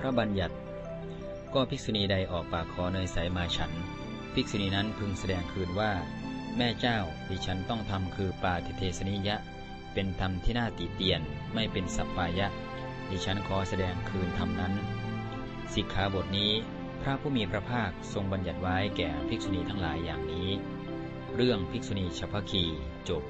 พระบัญญัติ ก็ภิกษุณีใดออกปากขอเนยใสมาฉัน ภิกษุณีนั้นพึงแสดงคืนว่า แม่เจ้าดิฉันต้องทำคือปาทิเทสนิยะ เป็นธรรมที่น่าติเตียน ไม่เป็นสัปปายะ ดิฉันขอแสดงคืนธรรมนั้น สิกขาบทนี้พระผู้มีพระภาคทรงบัญญัติไว้แก่ภิกษุณีทั้งหลายอย่างนี้ เรื่องภิกษุณีชพคีจบ